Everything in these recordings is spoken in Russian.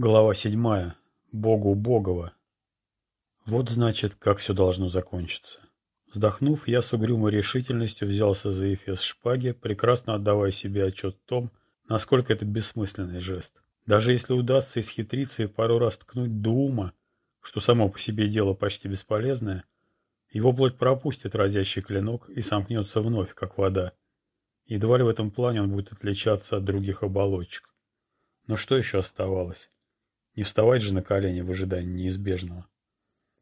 Глава седьмая. Богу Богова. Вот значит, как все должно закончиться. Вздохнув, я с угрюмой решительностью взялся за эфес шпаги, прекрасно отдавая себе отчет в том, насколько это бессмысленный жест. Даже если удастся исхитриться и пару раз ткнуть до что само по себе дело почти бесполезное, его плоть пропустит разящий клинок и сомкнется вновь, как вода. Едва ли в этом плане он будет отличаться от других оболочек. Но что еще оставалось? Не вставать же на колени в ожидании неизбежного.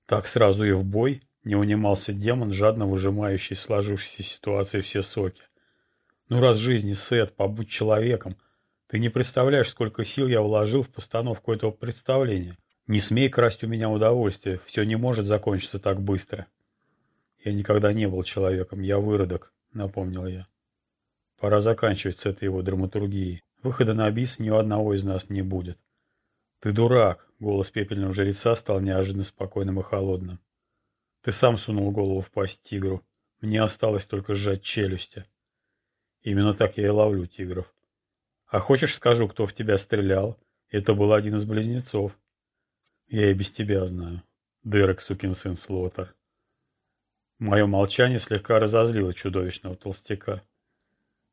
Так сразу и в бой не унимался демон, жадно выжимающий из сложившейся ситуации все соки. Ну раз в жизни, Сет, побудь человеком. Ты не представляешь, сколько сил я вложил в постановку этого представления. Не смей красть у меня удовольствие, все не может закончиться так быстро. Я никогда не был человеком, я выродок, напомнил я. Пора заканчивать с этой его драматургией. Выхода на бис ни у одного из нас не будет. «Ты дурак!» — голос пепельного жреца стал неожиданно спокойным и холодным. «Ты сам сунул голову в пасть тигру. Мне осталось только сжать челюсти. Именно так я и ловлю тигров. А хочешь, скажу, кто в тебя стрелял? Это был один из близнецов. Я и без тебя знаю. Дерек, сукин сын Слотер». Мое молчание слегка разозлило чудовищного толстяка.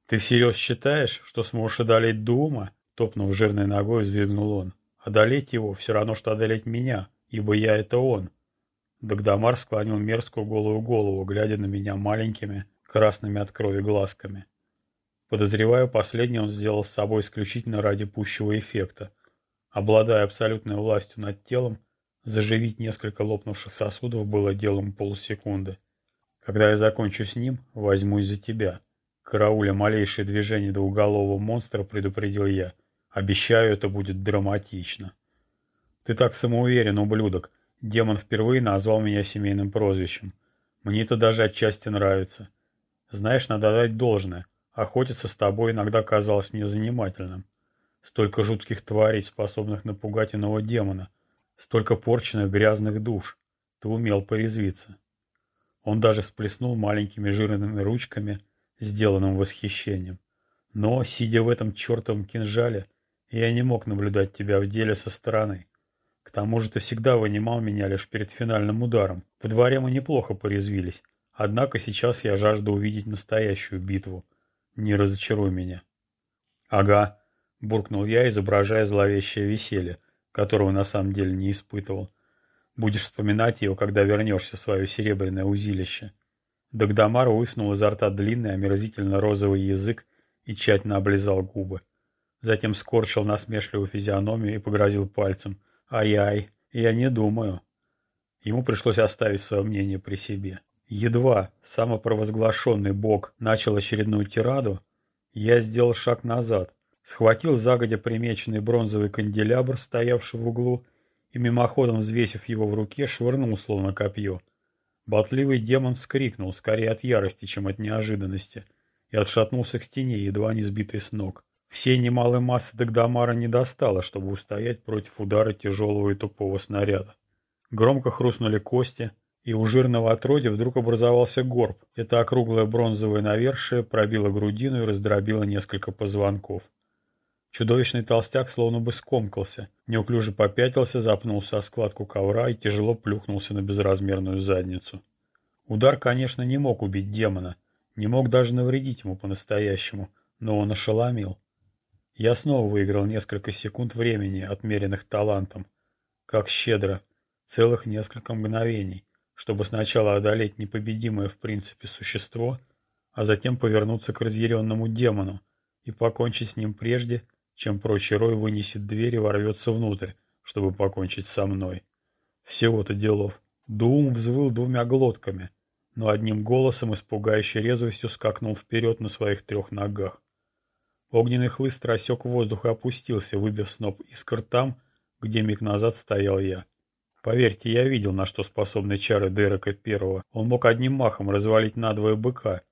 «Ты всерьез считаешь, что сможешь одолеть Дума?» Топнув жирной ногой, взвигнул он. Одолеть его все равно, что одолеть меня, ибо я — это он. Дагдамар склонил мерзкую голую голову, глядя на меня маленькими, красными от крови глазками. Подозреваю, последний он сделал с собой исключительно ради пущего эффекта. Обладая абсолютной властью над телом, заживить несколько лопнувших сосудов было делом полусекунды. Когда я закончу с ним, возьмусь за тебя. Карауля малейшее движение двуголового монстра предупредил я — Обещаю, это будет драматично. Ты так самоуверен, ублюдок. Демон впервые назвал меня семейным прозвищем. Мне это даже отчасти нравится. Знаешь, надо дать должное. Охотиться с тобой иногда казалось мне занимательным. Столько жутких тварей, способных напугать иного демона. Столько порченных грязных душ. Ты умел порезвиться. Он даже сплеснул маленькими жирными ручками, сделанным восхищением. Но, сидя в этом чертовом кинжале, я не мог наблюдать тебя в деле со стороны. К тому же ты всегда вынимал меня лишь перед финальным ударом. В дворе мы неплохо порезвились. Однако сейчас я жажду увидеть настоящую битву. Не разочаруй меня. Ага, буркнул я, изображая зловещее веселье, которого на самом деле не испытывал. Будешь вспоминать его, когда вернешься в свое серебряное узилище. Дагдамар высунул изо рта длинный, омерзительно розовый язык и тщательно облизал губы. Затем скорчил насмешливую физиономию и погрозил пальцем. «Ай-ай, я не думаю». Ему пришлось оставить свое мнение при себе. Едва самопровозглашенный бог начал очередную тираду, я сделал шаг назад, схватил загодя примеченный бронзовый канделябр, стоявший в углу, и мимоходом, взвесив его в руке, швырнул словно копье. Болтливый демон вскрикнул, скорее от ярости, чем от неожиданности, и отшатнулся к стене, едва не сбитый с ног. Всей немалой массы Дагдамара не достало, чтобы устоять против удара тяжелого и тупого снаряда. Громко хрустнули кости, и у жирного отродья вдруг образовался горб. Это округлое бронзовое навершие пробило грудину и раздробило несколько позвонков. Чудовищный толстяк словно бы скомкался, неуклюже попятился, запнулся о складку ковра и тяжело плюхнулся на безразмерную задницу. Удар, конечно, не мог убить демона, не мог даже навредить ему по-настоящему, но он ошеломил. Я снова выиграл несколько секунд времени, отмеренных талантом. Как щедро. Целых несколько мгновений, чтобы сначала одолеть непобедимое в принципе существо, а затем повернуться к разъяренному демону и покончить с ним прежде, чем прочий рой вынесет дверь и ворвется внутрь, чтобы покончить со мной. Всего-то делов. Дум взвыл двумя глотками, но одним голосом испугающей резвостью скакнул вперед на своих трех ногах. Огненный хлыст рассек воздух и опустился, выбив сноп искр там, где миг назад стоял я. Поверьте, я видел, на что способны чары Дерека Первого. Он мог одним махом развалить надвое быка,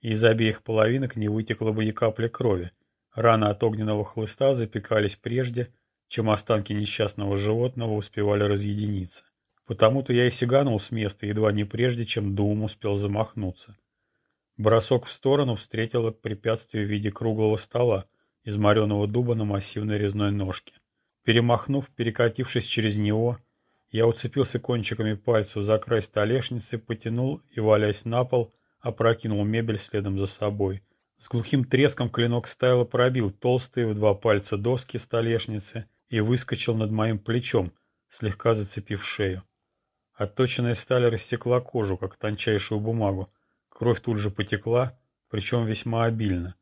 и из обеих половинок не вытекло бы ни капли крови. Раны от огненного хлыста запекались прежде, чем останки несчастного животного успевали разъединиться. Потому-то я и сиганул с места, едва не прежде, чем Дум успел замахнуться. Бросок в сторону встретил препятствие в виде круглого стола из мореного дуба на массивной резной ножке. Перемахнув, перекатившись через него, я уцепился кончиками пальцев за край столешницы, потянул и, валясь на пол, опрокинул мебель следом за собой. С глухим треском клинок стайла пробил толстые в два пальца доски столешницы и выскочил над моим плечом, слегка зацепив шею. Отточенная сталь растекла кожу, как тончайшую бумагу. Кровь тут же потекла, причем весьма обильно.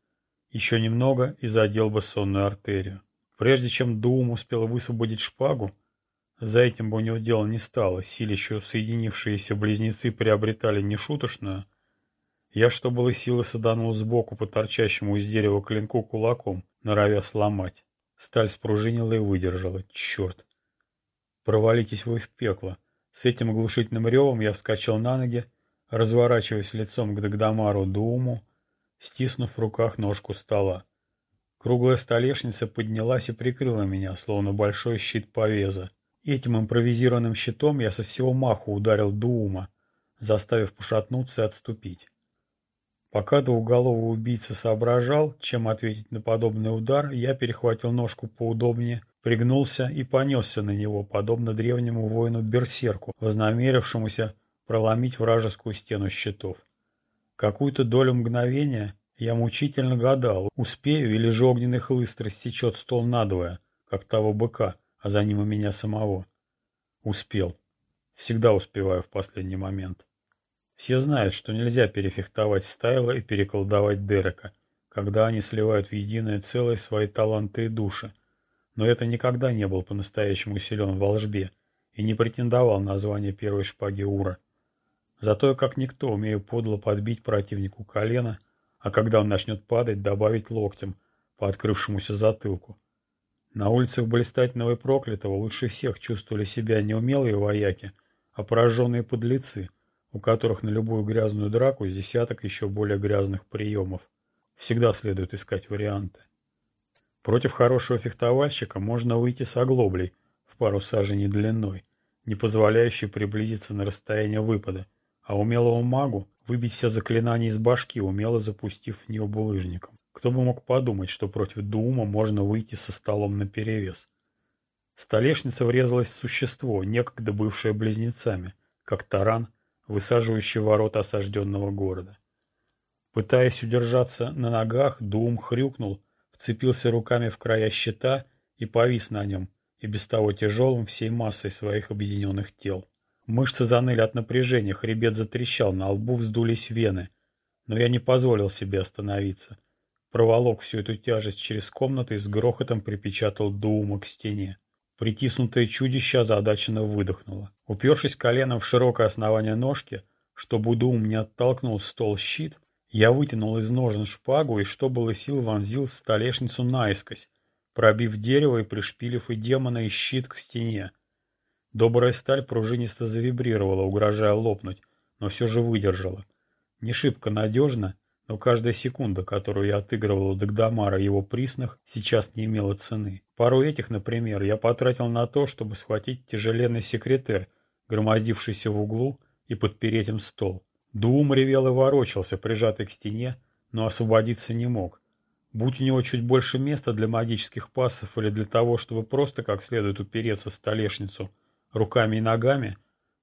Еще немного и задел бы сонную артерию. Прежде чем Дуум успел высвободить шпагу, за этим бы у него дело не стало, силищу соединившиеся близнецы приобретали нешуточную, я, что было силы, саданул сбоку по торчащему из дерева клинку кулаком, норовя сломать. Сталь спружинила и выдержала. Черт! Провалитесь вы в пекло. С этим оглушительным ревом я вскочил на ноги, разворачиваясь лицом к Дагдамару Дууму, стиснув в руках ножку стола. Круглая столешница поднялась и прикрыла меня, словно большой щит повеза. Этим импровизированным щитом я со всего маху ударил Дуума, заставив пошатнуться и отступить. Пока двуголовый убийца соображал, чем ответить на подобный удар, я перехватил ножку поудобнее, пригнулся и понесся на него, подобно древнему воину-берсерку, вознамерившемуся проломить вражескую стену щитов. Какую-то долю мгновения я мучительно гадал, успею или же огненный хлыст растечет стол надвое, как того быка, а за ним и меня самого. Успел. Всегда успеваю в последний момент. Все знают, что нельзя перефехтовать Стайла и переколдовать Дерека, когда они сливают в единое целое свои таланты и души. Но это никогда не был по-настоящему силен в волжбе и не претендовал на звание первой шпаги Ура. Зато я как никто умею подло подбить противнику колено, а когда он начнет падать, добавить локтем по открывшемуся затылку. На улицах блистательного и проклятого лучше всех чувствовали себя не умелые вояки, а пораженные подлецы – у которых на любую грязную драку с десяток еще более грязных приемов. Всегда следует искать варианты. Против хорошего фехтовальщика можно выйти с оглоблей в пару саженей длиной, не позволяющей приблизиться на расстояние выпада, а умелому магу выбить все заклинания из башки, умело запустив в нее булыжником. Кто бы мог подумать, что против Дума можно выйти со столом наперевес. Столешница врезалась в существо, некогда бывшее близнецами, как таран, высаживающий ворота осажденного города. Пытаясь удержаться на ногах, Дум хрюкнул, вцепился руками в края щита и повис на нем, и без того тяжелым всей массой своих объединенных тел. Мышцы заныли от напряжения, хребет затрещал, на лбу вздулись вены. Но я не позволил себе остановиться. Проволок всю эту тяжесть через комнату и с грохотом припечатал Дума к стене. Притиснутое чудище озадаченно выдохнуло. Упершись коленом в широкое основание ножки, чтобы Дум не оттолкнул стол щит, я вытянул из ножен шпагу и, что было сил, вонзил в столешницу наискось, пробив дерево и пришпилив и демона, и щит к стене. Добрая сталь пружинисто завибрировала, угрожая лопнуть, но все же выдержала. Не шибко надежно, но каждая секунда, которую я отыгрывал у Дагдамара его присных, сейчас не имела цены. Пару этих, например, я потратил на то, чтобы схватить тяжеленный секретарь, громоздившийся в углу, и подпереть им стол. Дуум ревел и ворочался, прижатый к стене, но освободиться не мог. Будь у него чуть больше места для магических пассов или для того, чтобы просто как следует упереться в столешницу руками и ногами,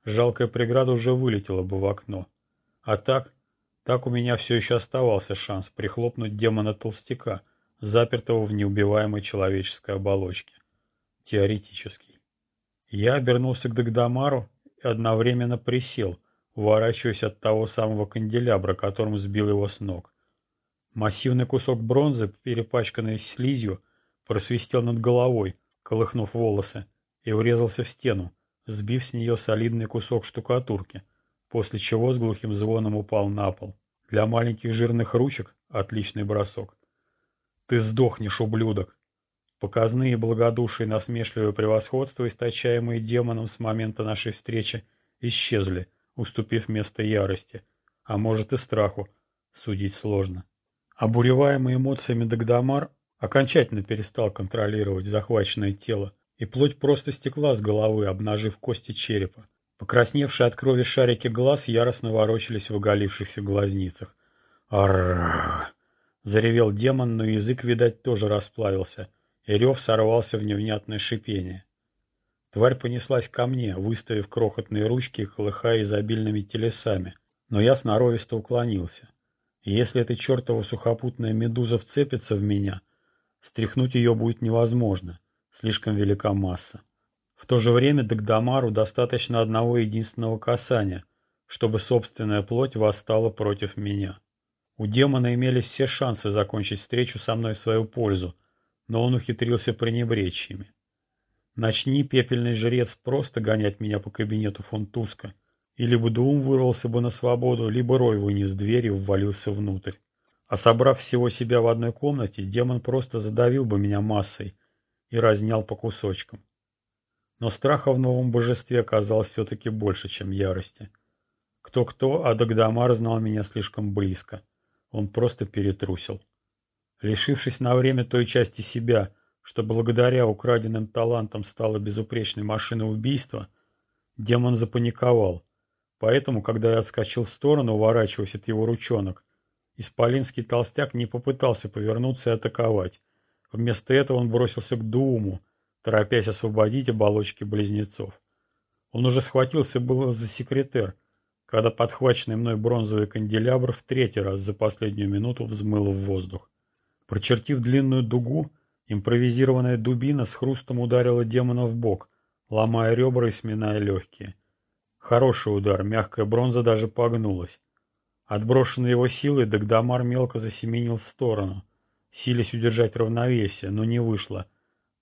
жалкая преграда уже вылетела бы в окно. А так, так у меня все еще оставался шанс прихлопнуть демона-толстяка, запертого в неубиваемой человеческой оболочке. Теоретический. Я обернулся к Дагдамару и одновременно присел, уворачиваясь от того самого канделябра, которым сбил его с ног. Массивный кусок бронзы, перепачканный слизью, просвистел над головой, колыхнув волосы, и врезался в стену, сбив с нее солидный кусок штукатурки — после чего с глухим звоном упал на пол. Для маленьких жирных ручек отличный бросок. «Ты сдохнешь, ублюдок!» Показные благодушие и насмешливое превосходство, источаемые демоном с момента нашей встречи, исчезли, уступив место ярости, а может и страху, судить сложно. Обуреваемый эмоциями Дагдамар окончательно перестал контролировать захваченное тело, и плоть просто стекла с головы, обнажив кости черепа. Покрасневшие от крови шарики глаз яростно ворочались в оголившихся глазницах. «Аррррр!» — заревел демон, но язык, видать, тоже расплавился, и рев сорвался в невнятное шипение. Тварь понеслась ко мне, выставив крохотные ручки и колыхая изобильными телесами, но я сноровисто уклонился. И если эта чертова сухопутная медуза вцепится в меня, стряхнуть ее будет невозможно, слишком велика масса. В то же время Дагдамару достаточно одного единственного касания, чтобы собственная плоть восстала против меня. У демона имелись все шансы закончить встречу со мной в свою пользу, но он ухитрился пренебречь ими. Начни, пепельный жрец, просто гонять меня по кабинету фон Туска, и либо Дуум вырвался бы на свободу, либо Рой вынес дверь и ввалился внутрь. А собрав всего себя в одной комнате, демон просто задавил бы меня массой и разнял по кусочкам. Но страха в новом божестве оказалось все-таки больше, чем ярости. Кто-кто, а Дагдамар знал меня слишком близко. Он просто перетрусил. Лишившись на время той части себя, что благодаря украденным талантам стала безупречной машиной убийства, демон запаниковал. Поэтому, когда я отскочил в сторону, уворачиваясь от его ручонок, исполинский толстяк не попытался повернуться и атаковать. Вместо этого он бросился к Дууму, торопясь освободить оболочки близнецов. Он уже схватился было за секретер, когда подхваченный мной бронзовый канделябр в третий раз за последнюю минуту взмыл в воздух. Прочертив длинную дугу, импровизированная дубина с хрустом ударила демона в бок, ломая ребра и сминая легкие. Хороший удар, мягкая бронза даже погнулась. Отброшенный его силой, Дагдамар мелко засеменил в сторону, силясь удержать равновесие, но не вышло —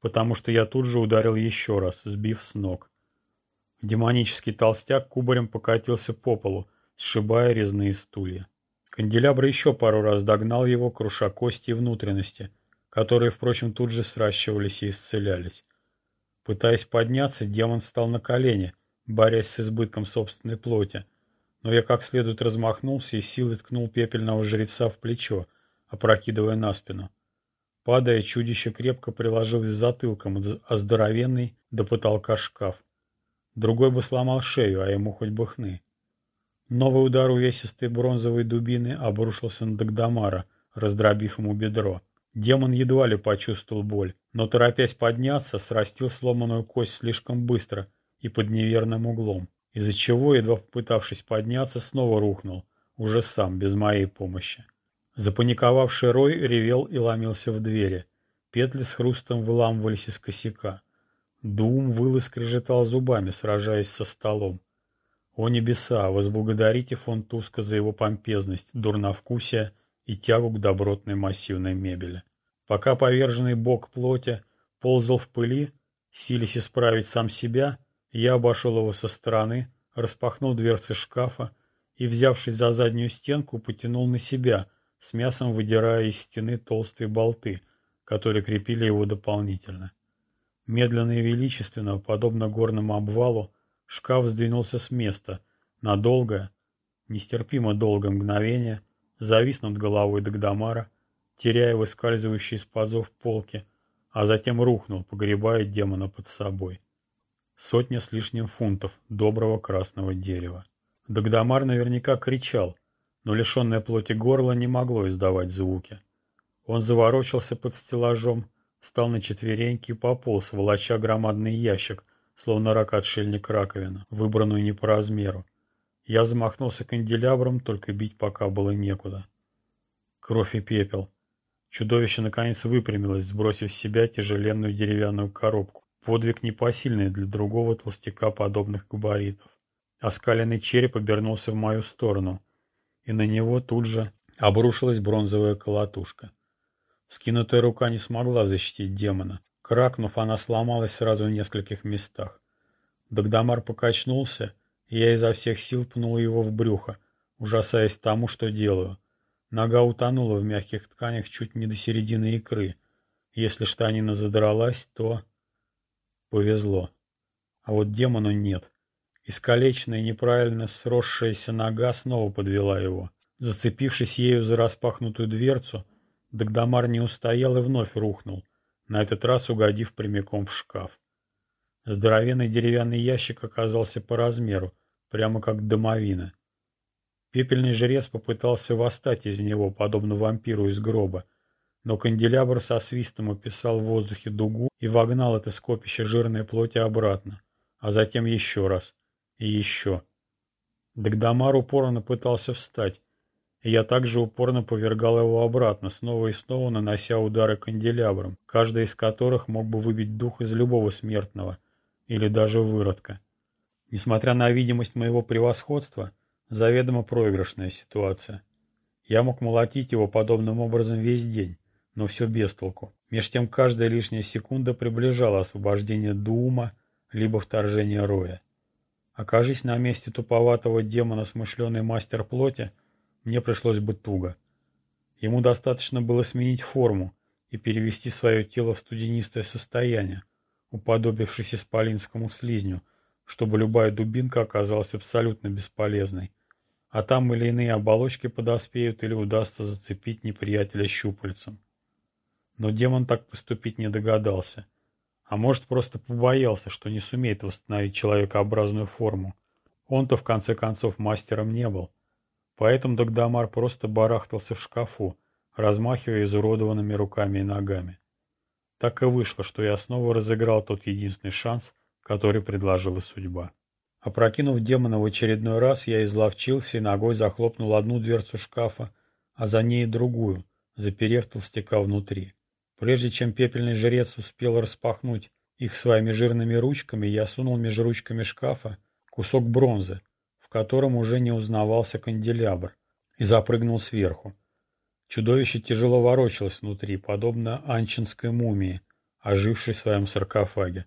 потому что я тут же ударил еще раз, сбив с ног. Демонический толстяк кубарем покатился по полу, сшибая резные стулья. Канделябр еще пару раз догнал его, круша кости и внутренности, которые, впрочем, тут же сращивались и исцелялись. Пытаясь подняться, демон встал на колени, борясь с избытком собственной плоти, но я как следует размахнулся и силой ткнул пепельного жреца в плечо, опрокидывая на спину. Падая, чудище крепко приложилось затылком, а здоровенный до потолка шкаф. Другой бы сломал шею, а ему хоть бы хны. Новый удар увесистой бронзовой дубины обрушился на Дагдамара, раздробив ему бедро. Демон едва ли почувствовал боль, но, торопясь подняться, срастил сломанную кость слишком быстро и под неверным углом, из-за чего, едва попытавшись подняться, снова рухнул, уже сам, без моей помощи. Запаниковавший Рой ревел и ломился в двери. Петли с хрустом выламывались из косяка. Дум выл и скрежетал зубами, сражаясь со столом. О небеса, возблагодарите фон Туска за его помпезность, дурновкусие и тягу к добротной массивной мебели. Пока поверженный бок плоти ползал в пыли, силясь исправить сам себя, я обошел его со стороны, распахнул дверцы шкафа и, взявшись за заднюю стенку, потянул на себя, с мясом выдирая из стены толстые болты, которые крепили его дополнительно. Медленно и величественно, подобно горному обвалу, шкаф сдвинулся с места, надолго, нестерпимо долгое мгновение, завис над головой Дагдамара, теряя выскальзывающие из пазов полки, а затем рухнул, погребая демона под собой. Сотня с лишним фунтов доброго красного дерева. Дагдамар наверняка кричал, но лишенное плоти горло не могло издавать звуки. Он заворочился под стеллажом, встал на четвереньки и пополз, волоча громадный ящик, словно рак-отшельник раковина, выбранную не по размеру. Я замахнулся канделябром, только бить пока было некуда. Кровь и пепел. Чудовище наконец выпрямилось, сбросив с себя тяжеленную деревянную коробку. Подвиг непосильный для другого толстяка подобных габаритов. Оскаленный череп обернулся в мою сторону — и на него тут же обрушилась бронзовая колотушка. Скинутая рука не смогла защитить демона. Кракнув, она сломалась сразу в нескольких местах. Дагдамар покачнулся, и я изо всех сил пнул его в брюхо, ужасаясь тому, что делаю. Нога утонула в мягких тканях чуть не до середины икры. Если штанина задралась, то... Повезло. А вот демону нет. Искалеченная, неправильно сросшаяся нога снова подвела его. Зацепившись ею за распахнутую дверцу, Дагдамар не устоял и вновь рухнул, на этот раз угодив прямиком в шкаф. Здоровенный деревянный ящик оказался по размеру, прямо как домовина. Пепельный жрец попытался восстать из него, подобно вампиру из гроба, Но канделябр со свистом описал в воздухе дугу и вогнал это скопище жирной плоти обратно, а затем еще раз и еще. Дагдамар упорно пытался встать, я также упорно повергал его обратно, снова и снова нанося удары канделябром, каждый из которых мог бы выбить дух из любого смертного или даже выродка. Несмотря на видимость моего превосходства, заведомо проигрышная ситуация. Я мог молотить его подобным образом весь день, но все без толку. Меж тем каждая лишняя секунда приближала освобождение Дума, либо вторжение Роя. Окажись на месте туповатого демона смышленый мастер плоти, мне пришлось бы туго. Ему достаточно было сменить форму и перевести свое тело в студенистое состояние, уподобившись исполинскому слизню, чтобы любая дубинка оказалась абсолютно бесполезной. А там или иные оболочки подоспеют, или удастся зацепить неприятеля щупальцем. Но демон так поступить не догадался. А может, просто побоялся, что не сумеет восстановить человекообразную форму. Он-то, в конце концов, мастером не был. Поэтому Дагдамар просто барахтался в шкафу, размахивая изуродованными руками и ногами. Так и вышло, что я снова разыграл тот единственный шанс, который предложила судьба. Опрокинув демона в очередной раз, я изловчился и ногой захлопнул одну дверцу шкафа, а за ней другую, заперев толстяка внутри. Прежде чем пепельный жрец успел распахнуть их своими жирными ручками, я сунул между ручками шкафа кусок бронзы, в котором уже не узнавался канделябр, и запрыгнул сверху. Чудовище тяжело ворочалось внутри, подобно анчинской мумии, ожившей в своем саркофаге.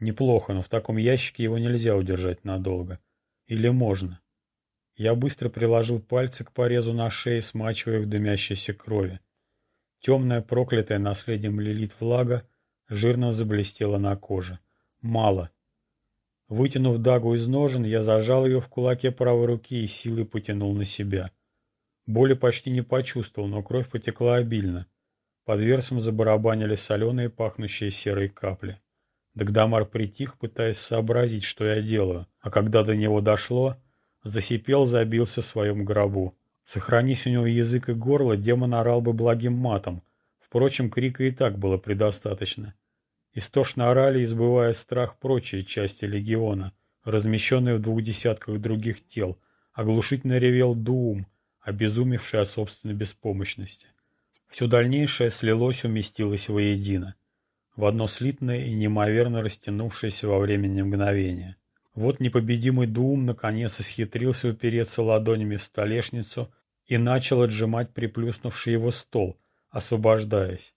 Неплохо, но в таком ящике его нельзя удержать надолго. Или можно? Я быстро приложил пальцы к порезу на шее, смачивая в дымящейся крови. Темная, проклятая наследием Лилит влага жирно заблестела на коже. Мало. Вытянув дагу из ножен, я зажал ее в кулаке правой руки и силой потянул на себя. Боли почти не почувствовал, но кровь потекла обильно. Под версом забарабанили соленые, пахнущие серые капли. Дагдамар притих, пытаясь сообразить, что я делаю, а когда до него дошло, засипел, забился в своем гробу. Сохранись у него язык и горло, демон орал бы благим матом. Впрочем, крика и так было предостаточно. Истошно орали, избывая страх прочие части легиона, размещенные в двух десятках других тел. Оглушительно ревел Дуум, обезумевший от собственной беспомощности. Все дальнейшее слилось, уместилось воедино. В одно слитное и неимоверно растянувшееся во времени мгновение. Вот непобедимый Дуум наконец исхитрился упереться ладонями в столешницу и начал отжимать приплюснувший его стол, освобождаясь.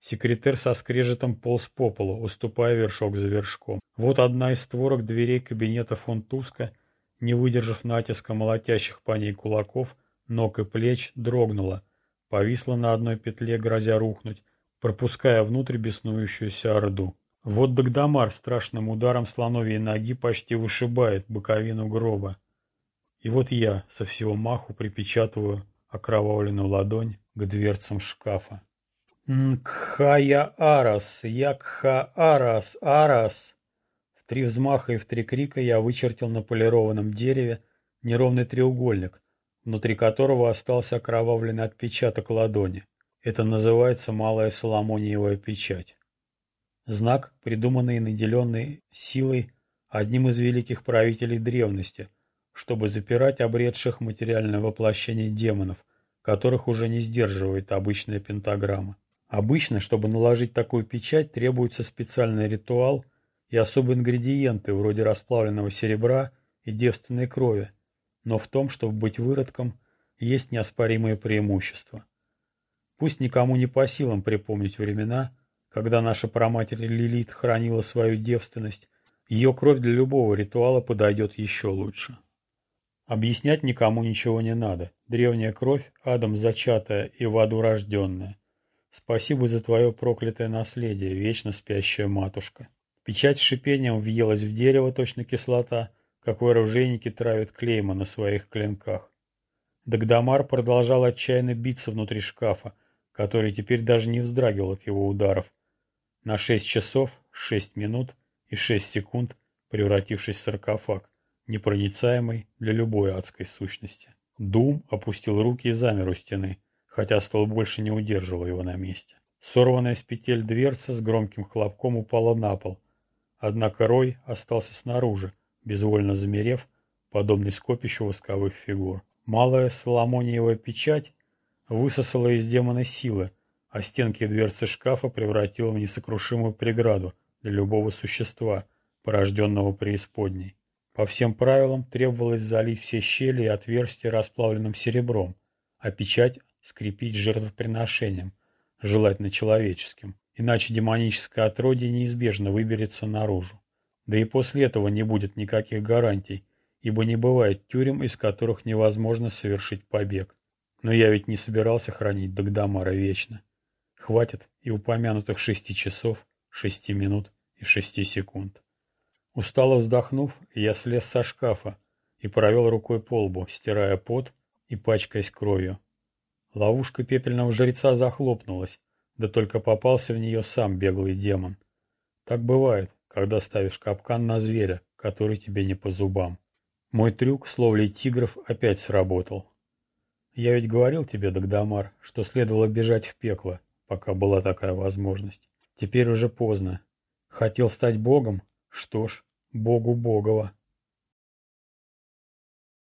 Секретарь со скрежетом полз по полу, уступая вершок за вершком. Вот одна из створок дверей кабинета фон Туска, не выдержав натиска молотящих по ней кулаков, ног и плеч, дрогнула, повисла на одной петле, грозя рухнуть, пропуская внутрь беснующуюся орду. Вот Дагдамар страшным ударом слоновьей ноги почти вышибает боковину гроба. И вот я со всего маху припечатываю окровавленную ладонь к дверцам шкафа. «Кхая Арас! Якха Арас! Арас!» В три взмаха и в три крика я вычертил на полированном дереве неровный треугольник, внутри которого остался окровавленный отпечаток ладони. Это называется малая соломониевая печать. Знак, придуманный и наделенный силой одним из великих правителей древности, чтобы запирать обретших материальное воплощение демонов, которых уже не сдерживает обычная пентаграмма. Обычно, чтобы наложить такую печать, требуется специальный ритуал и особые ингредиенты, вроде расплавленного серебра и девственной крови, но в том, чтобы быть выродком, есть неоспоримые преимущества. Пусть никому не по силам припомнить времена, когда наша праматерь Лилит хранила свою девственность, ее кровь для любого ритуала подойдет еще лучше. Объяснять никому ничего не надо. Древняя кровь, адом зачатая и в аду рожденная. Спасибо за твое проклятое наследие, вечно спящая матушка. Печать с шипением въелась в дерево, точно кислота, как вооружейники травят клейма на своих клинках. Дагдамар продолжал отчаянно биться внутри шкафа, который теперь даже не вздрагивал от его ударов, на шесть часов, шесть минут и шесть секунд превратившись в саркофаг, непроницаемый для любой адской сущности. Дум опустил руки и замер у стены, хотя стол больше не удерживал его на месте. Сорванная с петель дверца с громким хлопком упала на пол. Однако Рой остался снаружи, безвольно замерев, подобный скопищу восковых фигур. Малая соломониевая печать высосала из демона силы, а стенки дверцы шкафа превратила в несокрушимую преграду для любого существа, порожденного преисподней. По всем правилам требовалось залить все щели и отверстия расплавленным серебром, а печать скрепить жертвоприношением, желательно человеческим, иначе демоническое отродье неизбежно выберется наружу. Да и после этого не будет никаких гарантий, ибо не бывает тюрем, из которых невозможно совершить побег. Но я ведь не собирался хранить Дагдамара вечно. Хватит и упомянутых шести часов, шести минут и шести секунд. Устало вздохнув, я слез со шкафа и провел рукой по лбу, стирая пот и пачкаясь кровью. Ловушка пепельного жреца захлопнулась, да только попался в нее сам беглый демон. Так бывает, когда ставишь капкан на зверя, который тебе не по зубам. Мой трюк с ловлей тигров опять сработал. Я ведь говорил тебе, Дагдамар, что следовало бежать в пекло, пока была такая возможность. Теперь уже поздно. Хотел стать богом? Что ж, богу богово.